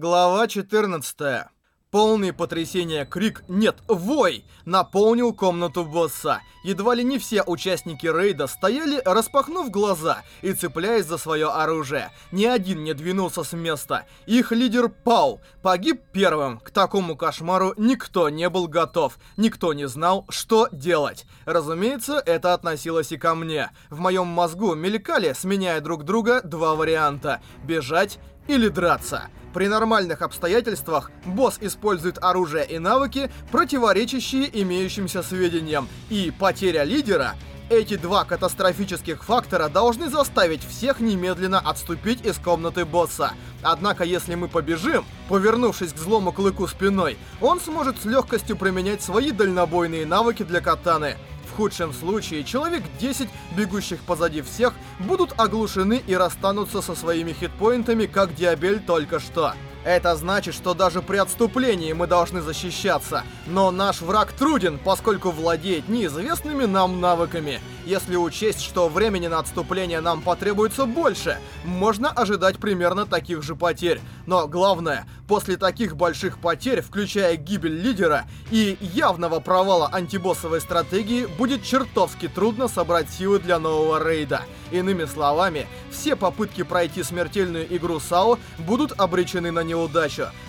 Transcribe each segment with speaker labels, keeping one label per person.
Speaker 1: Глава 14. Полный потрясения крик «Нет, вой!» наполнил комнату босса. Едва ли не все участники рейда стояли, распахнув глаза и цепляясь за свое оружие. Ни один не двинулся с места. Их лидер пал, погиб первым. К такому кошмару никто не был готов. Никто не знал, что делать. Разумеется, это относилось и ко мне. В моем мозгу мелькали, сменяя друг друга, два варианта. Бежать или драться. При нормальных обстоятельствах босс использует оружие и навыки, противоречащие имеющимся сведениям, и потеря лидера эти два катастрофических фактора должны заставить всех немедленно отступить из комнаты босса. Однако, если мы побежим, повернувшись к злому клыку спиной, он сможет с легкостью применять свои дальнобойные навыки для катаны худшем случае человек 10, бегущих позади всех, будут оглушены и расстанутся со своими хитпоинтами, как Диабель только что. Это значит, что даже при отступлении мы должны защищаться. Но наш враг труден, поскольку владеет неизвестными нам навыками. Если учесть, что времени на отступление нам потребуется больше, можно ожидать примерно таких же потерь. Но главное, после таких больших потерь, включая гибель лидера и явного провала антибоссовой стратегии, будет чертовски трудно собрать силы для нового рейда. Иными словами, все попытки пройти смертельную игру САО будут обречены на неудачу.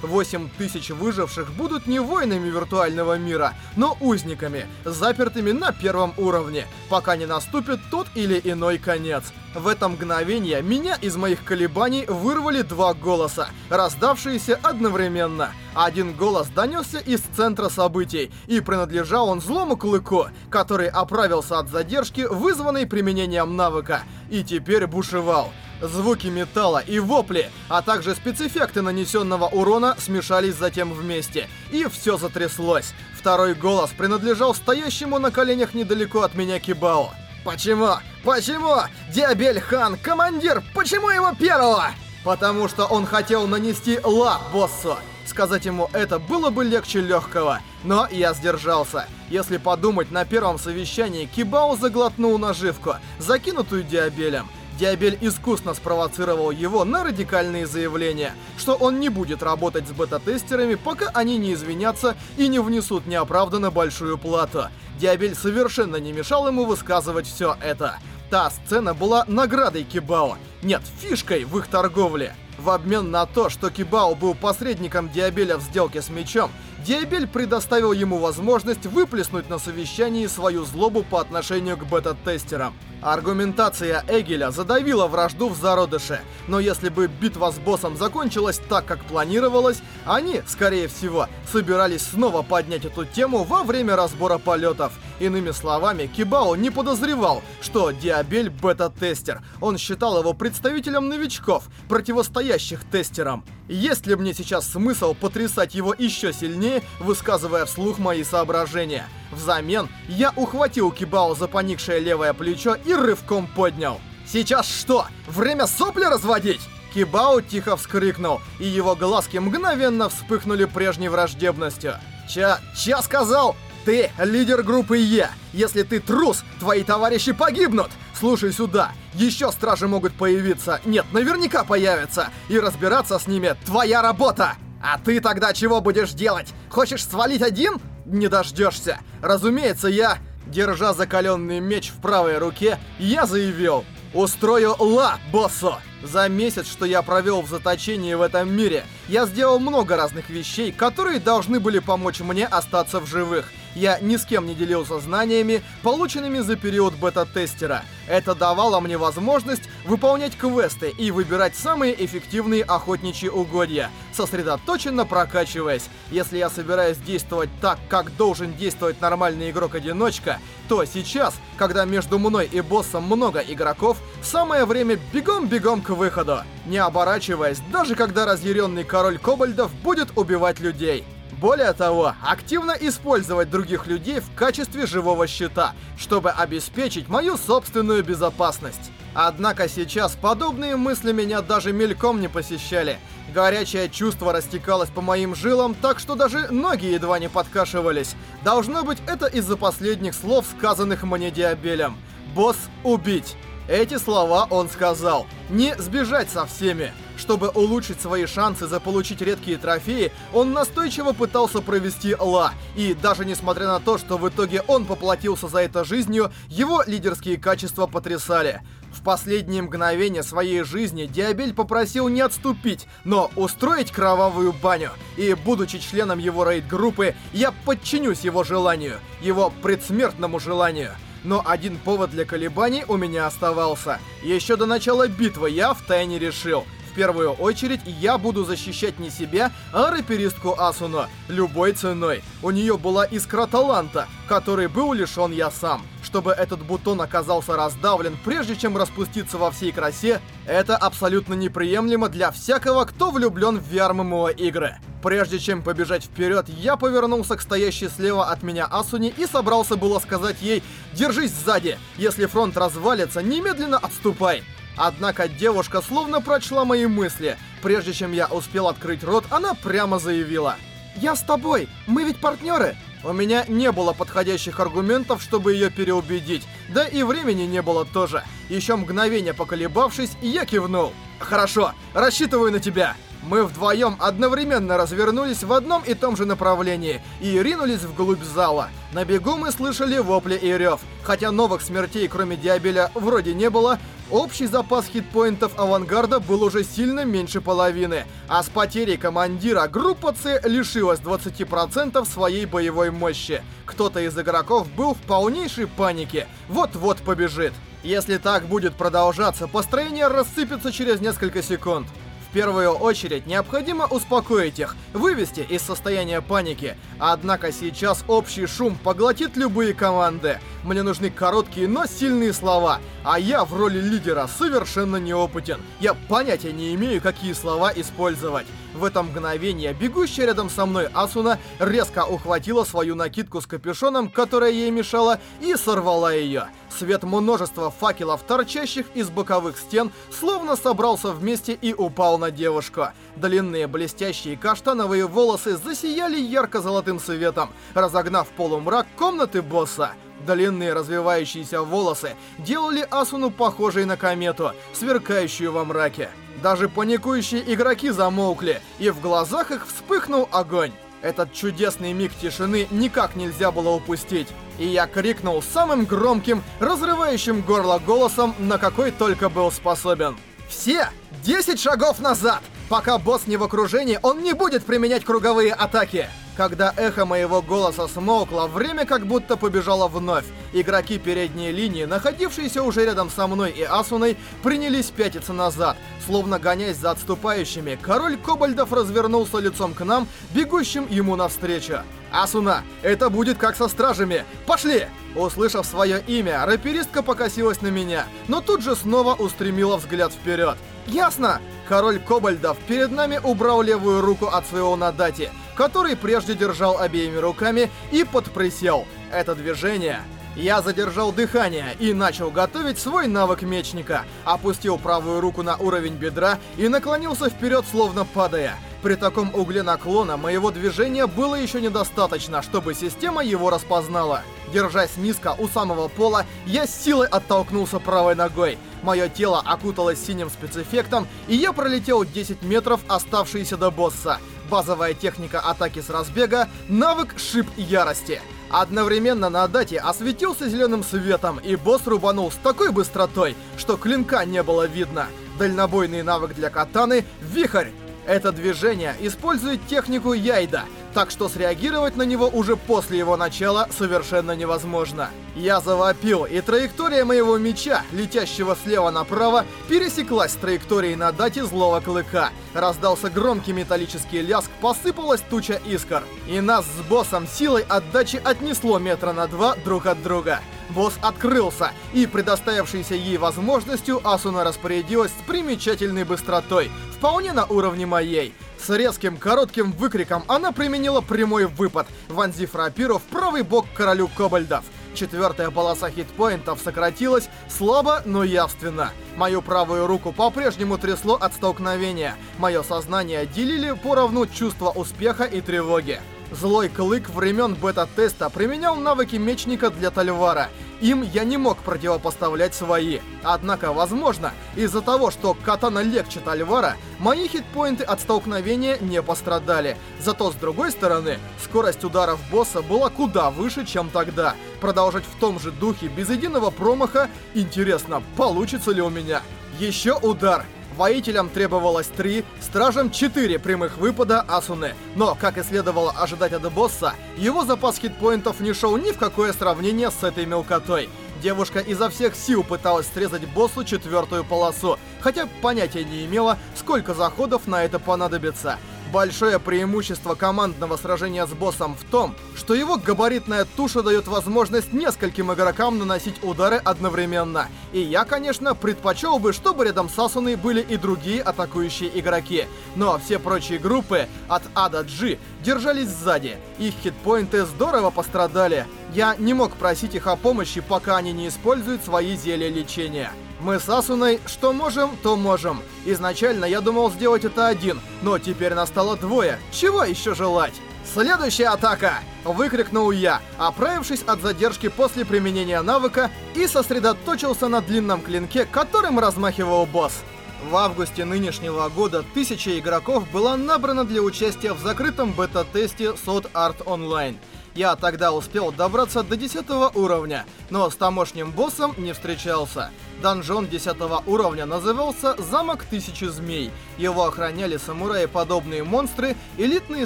Speaker 1: 8000 выживших будут не воинами виртуального мира, но узниками, запертыми на первом уровне, пока не наступит тот или иной конец. В это мгновение меня из моих колебаний вырвали два голоса, раздавшиеся одновременно. Один голос донесся из центра событий, и принадлежал он злому клыку, который оправился от задержки, вызванной применением навыка, и теперь бушевал. Звуки металла и вопли, а также спецэффекты нанесенного урона смешались затем вместе, и все затряслось. Второй голос принадлежал стоящему на коленях недалеко от меня Кибао. Почему? Почему? Диабель Хан, командир, почему его первого? Потому что он хотел нанести лап боссу. Сказать ему это было бы легче легкого, но я сдержался. Если подумать, на первом совещании Кибао заглотнул наживку, закинутую Диабелем. Диабель искусно спровоцировал его на радикальные заявления, что он не будет работать с бета-тестерами, пока они не извинятся и не внесут неоправданно большую плату. Диабель совершенно не мешал ему высказывать все это. Та сцена была наградой Кибао, нет, фишкой в их торговле. В обмен на то, что Кибао был посредником Диабеля в сделке с мечом, Диабель предоставил ему возможность выплеснуть на совещании свою злобу по отношению к бета-тестерам. Аргументация Эгеля задавила вражду в зародыше, но если бы битва с боссом закончилась так, как планировалось, они, скорее всего, собирались снова поднять эту тему во время разбора полетов. Иными словами, Кибао не подозревал, что Диабель бета-тестер. Он считал его представителем новичков, противостоящих тестерам. Есть ли мне сейчас смысл потрясать его еще сильнее, высказывая вслух мои соображения? Взамен я ухватил Кибао за поникшее левое плечо и рывком поднял. «Сейчас что, время сопли разводить?» Кибао тихо вскрикнул, и его глазки мгновенно вспыхнули прежней враждебностью. «Ча... Ча сказал? Ты лидер группы Е. Если ты трус, твои товарищи погибнут. Слушай сюда, еще стражи могут появиться. Нет, наверняка появятся. И разбираться с ними твоя работа. А ты тогда чего будешь делать? Хочешь свалить один? Не дождешься. Разумеется, я, держа закаленный меч в правой руке, я заявил. Устрою ла, боссу! За месяц, что я провел в заточении в этом мире, я сделал много разных вещей, которые должны были помочь мне остаться в живых. Я ни с кем не делился знаниями, полученными за период бета-тестера. Это давало мне возможность выполнять квесты и выбирать самые эффективные охотничьи угодья, сосредоточенно прокачиваясь. Если я собираюсь действовать так, как должен действовать нормальный игрок-одиночка, то сейчас, когда между мной и боссом много игроков, самое время бегом-бегом к выходу, не оборачиваясь, даже когда разъяренный король кобальдов будет убивать людей. Более того, активно использовать других людей в качестве живого щита, чтобы обеспечить мою собственную безопасность. Однако сейчас подобные мысли меня даже мельком не посещали. Горячее чувство растекалось по моим жилам, так что даже ноги едва не подкашивались. Должно быть, это из-за последних слов, сказанных мне Диабелем. «Босс, убить!» Эти слова он сказал. Не сбежать со всеми, Чтобы улучшить свои шансы заполучить редкие трофеи, он настойчиво пытался провести Ла. И даже несмотря на то, что в итоге он поплатился за это жизнью, его лидерские качества потрясали. В последние мгновения своей жизни Диабель попросил не отступить, но устроить кровавую баню. И, будучи членом его рейд-группы, я подчинюсь его желанию, его предсмертному желанию. Но один повод для колебаний у меня оставался. Еще до начала битвы я втайне решил — в первую очередь я буду защищать не себя, а рэперистку Асуно. Любой ценой. У нее была искра таланта, который был лишен я сам. Чтобы этот бутон оказался раздавлен, прежде чем распуститься во всей красе, это абсолютно неприемлемо для всякого, кто влюблен в VR-MMO игры. Прежде чем побежать вперед, я повернулся к стоящей слева от меня Асуне и собрался было сказать ей «Держись сзади! Если фронт развалится, немедленно отступай!» Однако девушка словно прочла мои мысли. Прежде чем я успел открыть рот, она прямо заявила. «Я с тобой! Мы ведь партнеры!» У меня не было подходящих аргументов, чтобы ее переубедить. Да и времени не было тоже. Еще мгновение поколебавшись, я кивнул. «Хорошо, рассчитываю на тебя!» Мы вдвоем одновременно развернулись в одном и том же направлении и ринулись вглубь зала. На бегу мы слышали вопли и рев. Хотя новых смертей, кроме Диабеля, вроде не было, общий запас хитпоинтов авангарда был уже сильно меньше половины. А с потерей командира группа С лишилась 20% своей боевой мощи. Кто-то из игроков был в полнейшей панике. Вот-вот побежит. Если так будет продолжаться, построение рассыпется через несколько секунд. В первую очередь необходимо успокоить их, вывести из состояния паники. Однако сейчас общий шум поглотит любые команды. Мне нужны короткие, но сильные слова. А я в роли лидера совершенно неопытен. Я понятия не имею, какие слова использовать. В это мгновение бегущая рядом со мной Асуна резко ухватила свою накидку с капюшоном, которая ей мешала, и сорвала ее. Свет множества факелов, торчащих из боковых стен, словно собрался вместе и упал на девушку. Длинные блестящие каштановые волосы засияли ярко-золотым светом, разогнав полумрак комнаты босса. Длинные развивающиеся волосы делали Асуну похожей на комету, сверкающую во мраке. Даже паникующие игроки замолкли, и в глазах их вспыхнул огонь. Этот чудесный миг тишины никак нельзя было упустить. И я крикнул самым громким, разрывающим горло голосом, на какой только был способен. «Все! 10 шагов назад! Пока босс не в окружении, он не будет применять круговые атаки!» Когда эхо моего голоса смолкло, время как будто побежало вновь. Игроки передней линии, находившиеся уже рядом со мной и Асуной, принялись пятиться назад. Словно гонясь за отступающими, король Кобальдов развернулся лицом к нам, бегущим ему навстречу. «Асуна, это будет как со стражами! Пошли!» Услышав свое имя, раперистка покосилась на меня, но тут же снова устремила взгляд вперед. «Ясно!» Король Кобальдов перед нами убрал левую руку от своего Надати, который прежде держал обеими руками и подприсел. Это движение... Я задержал дыхание и начал готовить свой навык мечника. Опустил правую руку на уровень бедра и наклонился вперед, словно падая. При таком угле наклона моего движения было еще недостаточно, чтобы система его распознала. Держась низко у самого пола, я с силой оттолкнулся правой ногой. Мое тело окуталось синим спецэффектом, и я пролетел 10 метров, оставшиеся до босса. Базовая техника атаки с разбега — навык шип ярости. Одновременно на дате осветился зеленым светом, и босс рубанул с такой быстротой, что клинка не было видно. Дальнобойный навык для катаны — вихрь. Это движение использует технику Яйда, так что среагировать на него уже после его начала совершенно невозможно. Я завопил, и траектория моего меча, летящего слева направо, пересеклась с траекторией на дате злого клыка. Раздался громкий металлический ляск, посыпалась туча искр. И нас с боссом силой отдачи отнесло метра на два друг от друга. Босс открылся, и предоставившейся ей возможностью Асуна распорядилась с примечательной быстротой, вполне на уровне моей. С резким коротким выкриком она применила прямой выпад, вонзив рапиру в правый бок королю кобальдов. Четвертая полоса хитпоинтов сократилась слабо, но явственно. Мою правую руку по-прежнему трясло от столкновения. Мое сознание делили поровну чувства успеха и тревоги. Злой клык времен бета-теста применял навыки мечника для Тальвара. им я не мог противопоставлять свои. Однако, возможно, из-за того, что катана легче Тальвара, мои хитпоинты от столкновения не пострадали. Зато, с другой стороны, скорость ударов босса была куда выше, чем тогда. Продолжать в том же духе, без единого промаха, интересно, получится ли у меня. Еще удар. Воителям требовалось 3, стражам 4 прямых выпада Асуны. Но, как и следовало ожидать от босса, его запас хитпоинтов не шел ни в какое сравнение с этой мелкотой. Девушка изо всех сил пыталась срезать боссу четвертую полосу, хотя понятия не имела, сколько заходов на это понадобится. Большое преимущество командного сражения с боссом в том, что его габаритная туша дает возможность нескольким игрокам наносить удары одновременно. И я, конечно, предпочел бы, чтобы рядом с Асуной были и другие атакующие игроки. Но все прочие группы, от А до G, держались сзади. Их хитпоинты здорово пострадали. Я не мог просить их о помощи, пока они не используют свои зелья лечения. Мы с Асуной что можем, то можем. Изначально я думал сделать это один, но теперь настало двое. Чего еще желать? «Следующая атака!» — выкрикнул я, оправившись от задержки после применения навыка и сосредоточился на длинном клинке, которым размахивал босс. В августе нынешнего года тысяча игроков была набрана для участия в закрытом бета-тесте Sword Art Online. Я тогда успел добраться до 10 уровня, но с тамошним боссом не встречался. Донжон 10 уровня назывался «Замок Тысячи Змей». Его охраняли самураи подобные монстры, элитные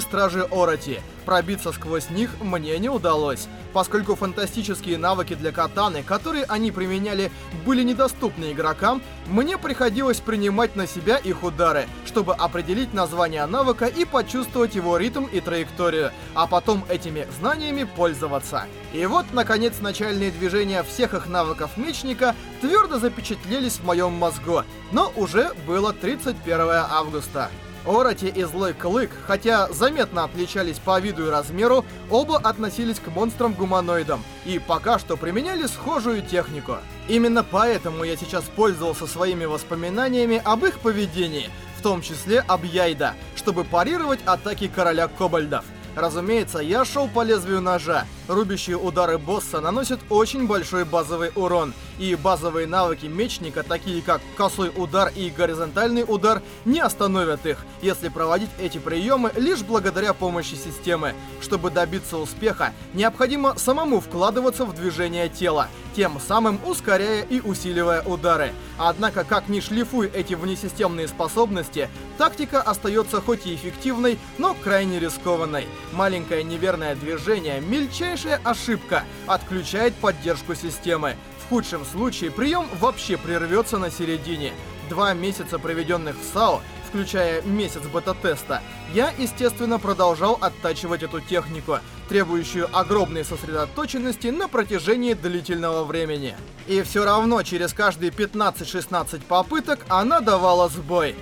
Speaker 1: стражи Ороти. Пробиться сквозь них мне не удалось, поскольку фантастические навыки для катаны, которые они применяли, были недоступны игрокам, мне приходилось принимать на себя их удары, чтобы определить название навыка и почувствовать его ритм и траекторию, а потом этими знаниями пользоваться. И вот, наконец, начальные движения всех их навыков мечника твердо запечатлелись в моем мозгу, но уже было 31 августа. Ороти и Злой Клык, хотя заметно отличались по виду и размеру, оба относились к монстрам-гуманоидам и пока что применяли схожую технику. Именно поэтому я сейчас пользовался своими воспоминаниями об их поведении, в том числе об Яйда, чтобы парировать атаки Короля Кобальдов. Разумеется, я шел по лезвию ножа. Рубящие удары босса наносят очень большой базовый урон. И базовые навыки мечника, такие как косой удар и горизонтальный удар, не остановят их, если проводить эти приемы лишь благодаря помощи системы. Чтобы добиться успеха, необходимо самому вкладываться в движение тела, тем самым ускоряя и усиливая удары. Однако, как ни шлифуй эти внесистемные способности, тактика остается хоть и эффективной, но крайне рискованной. Маленькое неверное движение, мельчайшая ошибка, отключает поддержку системы. В худшем случае прием вообще прервется на середине. Два месяца, проведенных в САО, включая месяц бета-теста, я, естественно, продолжал оттачивать эту технику, требующую огромной сосредоточенности на протяжении длительного времени. И все равно через каждые 15-16 попыток она давала сбой.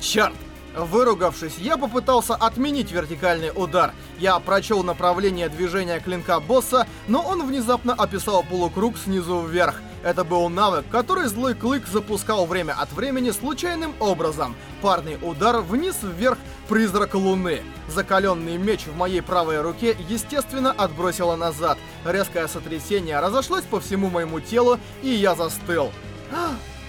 Speaker 1: Черт! Выругавшись, я попытался отменить вертикальный удар. Я прочел направление движения клинка босса, но он внезапно описал полукруг снизу вверх. Это был навык, который Злой Клык запускал время от времени случайным образом. Парный удар вниз-вверх призрак Луны. Закаленный меч в моей правой руке, естественно, отбросило назад. Резкое сотрясение разошлось по всему моему телу, и я застыл.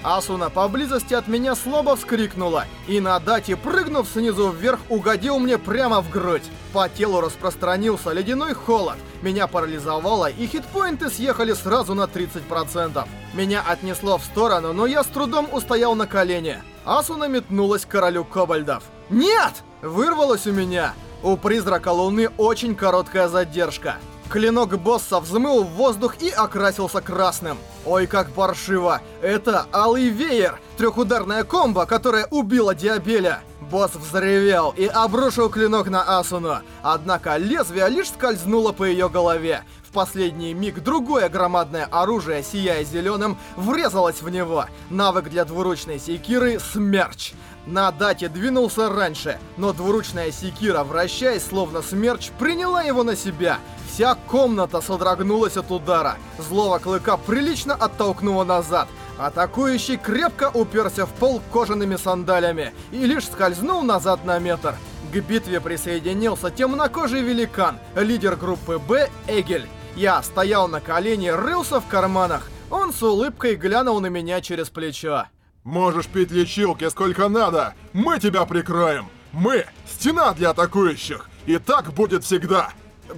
Speaker 1: Асуна поблизости от меня слабо вскрикнула, и на дате, прыгнув снизу вверх, угодил мне прямо в грудь. По телу распространился ледяной холод, меня парализовало, и хитпоинты съехали сразу на 30%. Меня отнесло в сторону, но я с трудом устоял на колени. Асуна метнулась к королю кобальдов. «Нет!» Вырвалось у меня. У призрака Луны очень короткая задержка. Клинок босса взмыл в воздух и окрасился красным. Ой, как паршиво! Это Алый Веер, трехударная комбо, которая убила Диабеля. Босс взревел и обрушил клинок на Асуну. Однако лезвие лишь скользнуло по ее голове. Последний миг другое громадное оружие, сияя зеленым, врезалось в него. Навык для двуручной секиры — Смерч. На дате двинулся раньше, но двуручная секира, вращаясь словно смерч, приняла его на себя. Вся комната содрогнулась от удара. Злого клыка прилично оттолкнуло назад. Атакующий крепко уперся в пол кожаными сандалями и лишь скользнул назад на метр. К битве присоединился темнокожий великан, лидер группы «Б» Эгель. Я стоял на колени, рылся в карманах. Он с улыбкой глянул на меня через плечо.
Speaker 2: Можешь пить лечилки сколько надо, мы тебя прикроем. Мы — стена для атакующих, и так будет всегда.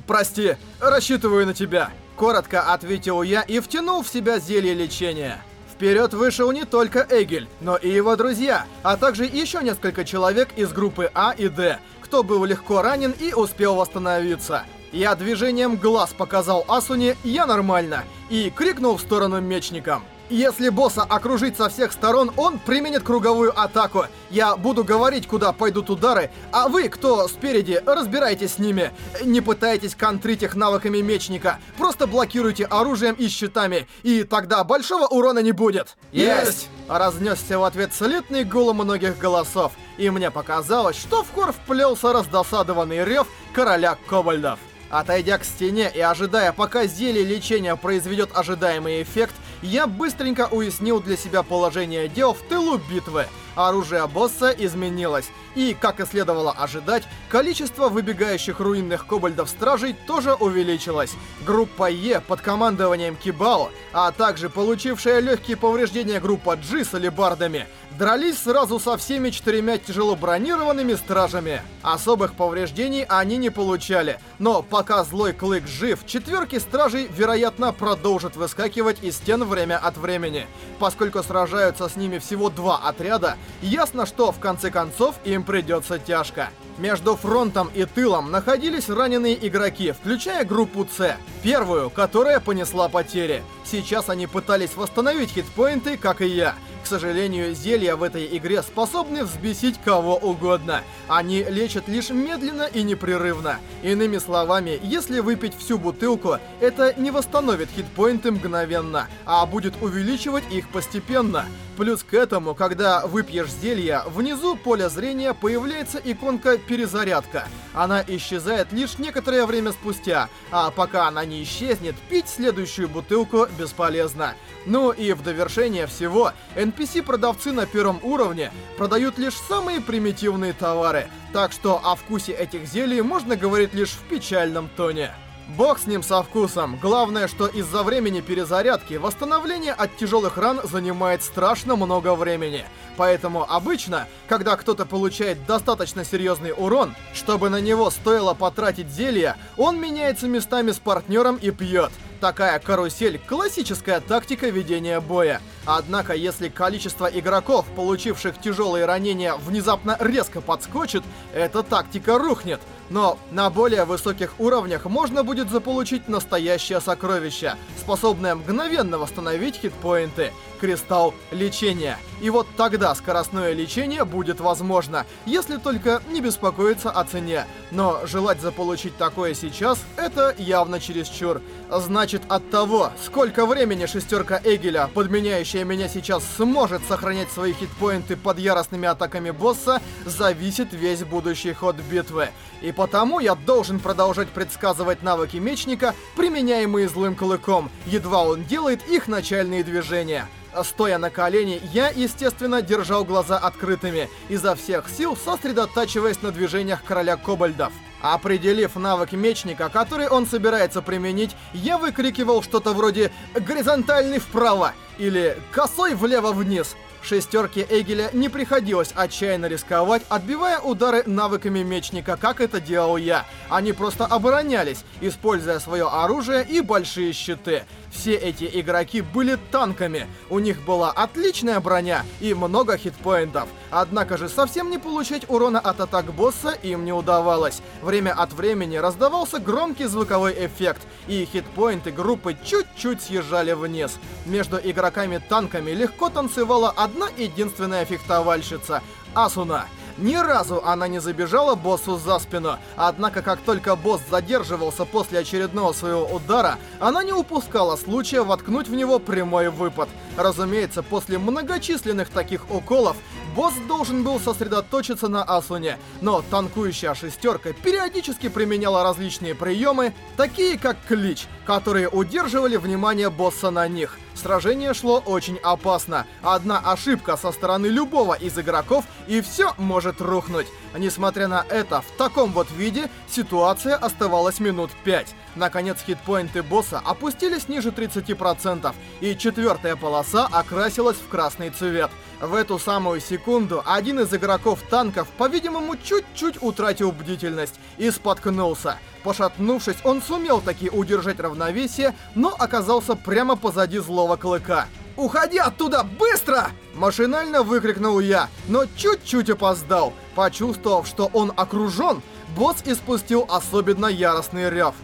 Speaker 1: Прости, рассчитываю на тебя. Коротко ответил я и втянул в себя зелье лечения. Вперед вышел не только Эгель, но и его друзья, а также еще несколько человек из группы А и Д, кто был легко ранен и успел восстановиться. Я движением глаз показал Асуне «Я нормально» и крикнул в сторону мечникам. Если босса окружить со всех сторон, он применит круговую атаку. Я буду говорить, куда пойдут удары, а вы, кто спереди, разбирайтесь с ними. Не пытайтесь контрить их навыками мечника. Просто блокируйте оружием и щитами, и тогда большого урона не будет.
Speaker 2: Есть!
Speaker 1: Разнесся в ответ слитный гул многих голосов, и мне показалось, что в хор вплелся раздосадованный рев короля Кобальдов. Отойдя к стене и ожидая, пока зелье лечения произведет ожидаемый эффект, я быстренько уяснил для себя положение дел в тылу битвы. Оружие босса изменилось, и, как и следовало ожидать, количество выбегающих руинных кобальдов-стражей тоже увеличилось. Группа Е под командованием Кибао, а также получившая легкие повреждения группа G с алибардами, дрались сразу со всеми четырьмя тяжело бронированными стражами. Особых повреждений они не получали, но пока Злой Клык жив, четверки стражей, вероятно, продолжат выскакивать из стен время от времени. Поскольку сражаются с ними всего два отряда, ясно, что в конце концов им придется тяжко. Между фронтом и тылом находились раненые игроки, включая группу С, первую, которая понесла потери. Сейчас они пытались восстановить хитпоинты, как и я. К сожалению, зелья в этой игре способны взбесить кого угодно. Они лечат лишь медленно и непрерывно. Иными словами, если выпить всю бутылку, это не восстановит хитпоинты мгновенно, а будет увеличивать их постепенно. Плюс к этому, когда выпьешь зелье, внизу поля зрения появляется иконка «Перезарядка». Она исчезает лишь некоторое время спустя, а пока она не исчезнет, пить следующую бутылку бесполезно. Ну и в довершение всего, NPC-продавцы на первом уровне продают лишь самые примитивные товары, так что о вкусе этих зелий можно говорить лишь в печальном тоне. Бог с ним со вкусом. Главное, что из-за времени перезарядки восстановление от тяжелых ран занимает страшно много времени. Поэтому обычно, когда кто-то получает достаточно серьезный урон, чтобы на него стоило потратить зелье, он меняется местами с партнером и пьет. Такая карусель – классическая тактика ведения боя. Однако, если количество игроков, получивших тяжелые ранения, внезапно резко подскочит, эта тактика рухнет. Но на более высоких уровнях можно будет заполучить настоящее сокровище, способное мгновенно восстановить хитпоинты. Кристалл лечения. И вот тогда скоростное лечение будет возможно, если только не беспокоиться о цене. Но желать заполучить такое сейчас, это явно чересчур. Значит, от того, сколько времени шестерка Эгеля, подменяющая меня сейчас, сможет сохранять свои хитпоинты под яростными атаками босса, зависит весь будущий ход битвы. И потому я должен продолжать предсказывать навыки мечника, применяемые злым клыком, едва он делает их начальные движения. Стоя на колени, я, естественно, держал глаза открытыми, изо всех сил сосредотачиваясь на движениях короля кобальдов. Определив навык мечника, который он собирается применить, я выкрикивал что-то вроде «горизонтальный вправо» или «косой влево-вниз», Шестерке Эгеля не приходилось отчаянно рисковать, отбивая удары навыками мечника, как это делал я. Они просто оборонялись, используя свое оружие и большие щиты. Все эти игроки были танками. У них была отличная броня и много хитпоинтов. Однако же совсем не получать урона от атак босса им не удавалось. Время от времени раздавался громкий звуковой эффект, и хитпоинты группы чуть-чуть съезжали вниз. Между игроками-танками легко танцевала одна единственная фехтовальщица — Асуна. Ни разу она не забежала боссу за спину, однако как только босс задерживался после очередного своего удара, она не упускала случая воткнуть в него прямой выпад. Разумеется, после многочисленных таких уколов, босс должен был сосредоточиться на Асуне, но танкующая шестерка периодически применяла различные приемы, такие как клич, которые удерживали внимание босса на них. Сражение шло очень опасно. Одна ошибка со стороны любого из игроков, и все может рухнуть. Несмотря на это, в таком вот виде ситуация оставалась минут 5. Наконец хитпоинты босса опустились ниже 30%, и четвертая полоса окрасилась в красный цвет. В эту самую секунду один из игроков танков, по-видимому, чуть-чуть утратил бдительность и споткнулся. Пошатнувшись, он сумел таки удержать равновесие, но оказался прямо позади злого клыка. «Уходи оттуда, быстро!» Машинально выкрикнул я, но чуть-чуть опоздал. Почувствовав, что он окружен, босс испустил особенно яростный рев.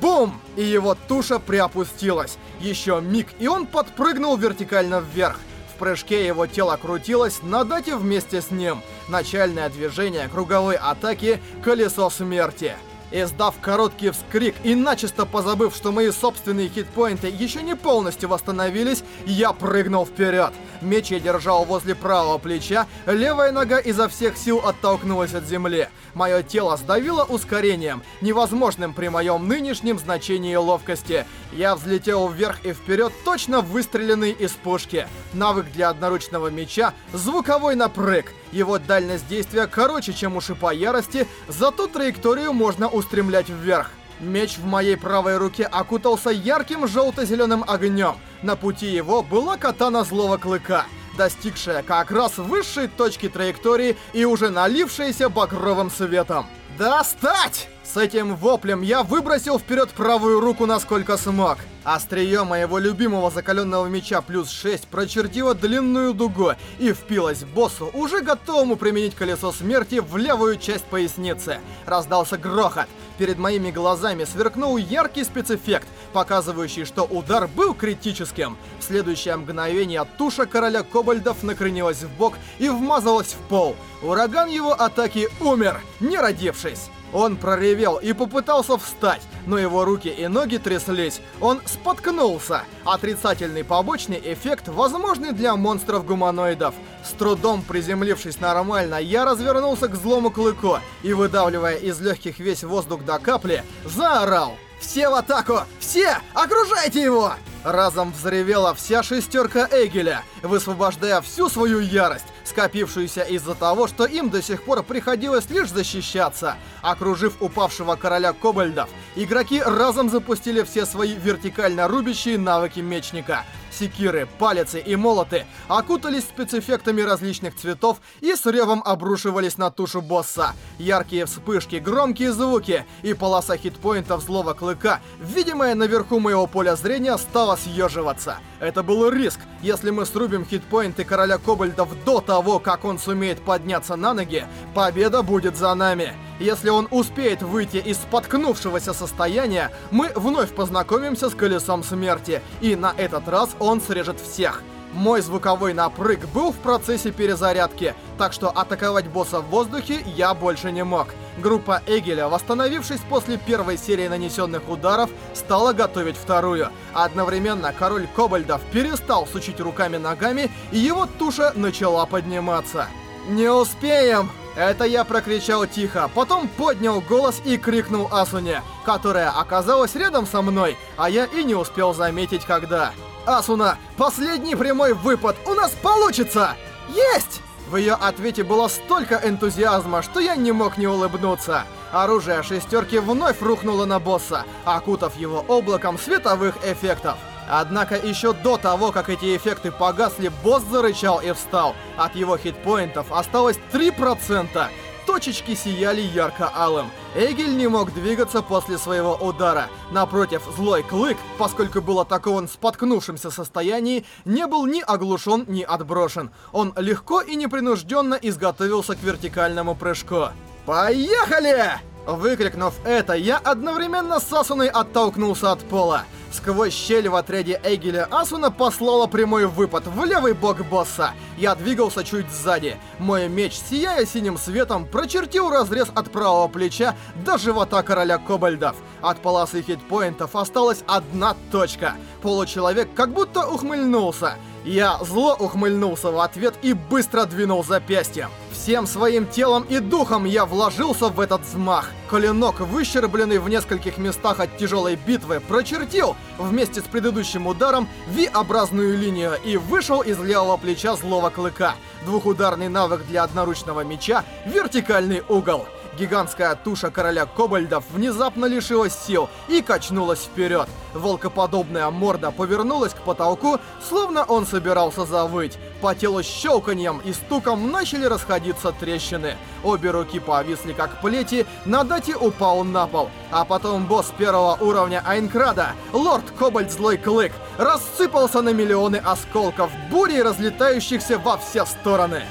Speaker 1: Бум! И его туша приопустилась. Еще миг, и он подпрыгнул вертикально вверх. В прыжке его тело крутилось на дате вместе с ним. Начальное движение круговой атаки «Колесо смерти». Издав короткий вскрик и начисто позабыв, что мои собственные хитпоинты еще не полностью восстановились, я прыгнул вперед. Меч я держал возле правого плеча, левая нога изо всех сил оттолкнулась от земли. Мое тело сдавило ускорением, невозможным при моем нынешнем значении ловкости. Я взлетел вверх и вперед, точно выстреленный из пушки. Навык для одноручного меча — звуковой напрыг. Его дальность действия короче, чем у шипа ярости, зато траекторию можно устремлять вверх. Меч в моей правой руке окутался ярким желто-зеленым огнем. На пути его была катана злого клыка, достигшая как раз высшей точки траектории и уже налившаяся багровым светом. «Достать!» С этим воплем я выбросил вперед правую руку насколько смог. Острие моего любимого закаленного меча плюс 6 прочертило длинную дугу и впилось боссу, уже готовому применить колесо смерти в левую часть поясницы. Раздался грохот. Перед моими глазами сверкнул яркий спецэффект, показывающий, что удар был критическим. В следующее мгновение туша короля кобальдов накренилась в бок и вмазалась в пол. Ураган его атаки умер, не родившись. Он проревел и попытался встать, но его руки и ноги тряслись. Он споткнулся. Отрицательный побочный эффект, возможный для монстров-гуманоидов. С трудом приземлившись нормально, я развернулся к злому клыку и, выдавливая из легких весь воздух до капли, заорал. «Все в атаку! Все! Окружайте его!» Разом взревела вся шестерка Эгеля, высвобождая всю свою ярость, скопившуюся из-за того, что им до сих пор приходилось лишь защищаться. Окружив упавшего короля Кобальдов, игроки разом запустили все свои вертикально рубящие навыки мечника — секиры, палицы и молоты окутались спецэффектами различных цветов и с ревом обрушивались на тушу босса. Яркие вспышки, громкие звуки и полоса хитпоинтов злого клыка, видимая наверху моего поля зрения, стала съеживаться. Это был риск. Если мы срубим хитпоинты короля кобальдов до того, как он сумеет подняться на ноги, победа будет за нами. Если он успеет выйти из споткнувшегося состояния, мы вновь познакомимся с Колесом Смерти, и на этот раз он срежет всех. Мой звуковой напрыг был в процессе перезарядки, так что атаковать босса в воздухе я больше не мог. Группа Эгеля, восстановившись после первой серии нанесенных ударов, стала готовить вторую. Одновременно король Кобальдов перестал сучить руками-ногами, и его туша начала подниматься. «Не успеем!» Это я прокричал тихо, потом поднял голос и крикнул Асуне, которая оказалась рядом со мной, а я и не успел заметить, когда. «Асуна, последний прямой выпад у нас получится!» «Есть!» В ее ответе было столько энтузиазма, что я не мог не улыбнуться. Оружие шестерки вновь рухнуло на босса, окутав его облаком световых эффектов. Однако еще до того, как эти эффекты погасли, босс зарычал и встал. От его хитпоинтов осталось 3%. Точечки сияли ярко-алым. Эгель не мог двигаться после своего удара. Напротив, злой клык, поскольку был атакован в споткнувшемся состоянии, не был ни оглушен, ни отброшен. Он легко и непринужденно изготовился к вертикальному прыжку. «Поехали!» Выкрикнув это, я одновременно с Асуной оттолкнулся от пола. Сквозь щель в отряде Эгеля Асуна послала прямой выпад в левый бок босса. Я двигался чуть сзади. Мой меч, сияя синим светом, прочертил разрез от правого плеча до живота короля Кобальдов. От полосы хитпоинтов осталась одна точка. Получеловек как будто ухмыльнулся. Я зло ухмыльнулся в ответ и быстро двинул запястьем. Всем своим телом и духом я вложился в этот взмах. Клинок, выщербленный в нескольких местах от тяжелой битвы, прочертил вместе с предыдущим ударом V-образную линию и вышел из левого плеча злого клыка. Двухударный навык для одноручного меча — вертикальный угол. Гигантская туша короля кобальдов внезапно лишилась сил и качнулась вперед. Волкоподобная морда повернулась к потолку, словно он собирался завыть. По телу щелканьем и стуком начали расходиться трещины. Обе руки повисли как плети, на дате упал на пол. А потом босс первого уровня Айнкрада, лорд Кобальт Злой Клык, рассыпался на миллионы осколков, бурей разлетающихся во все стороны.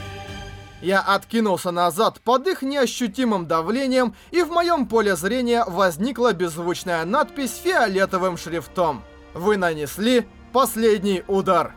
Speaker 1: Я откинулся назад под их неощутимым давлением, и в моем поле зрения возникла беззвучная надпись фиолетовым шрифтом. Вы нанесли последний удар.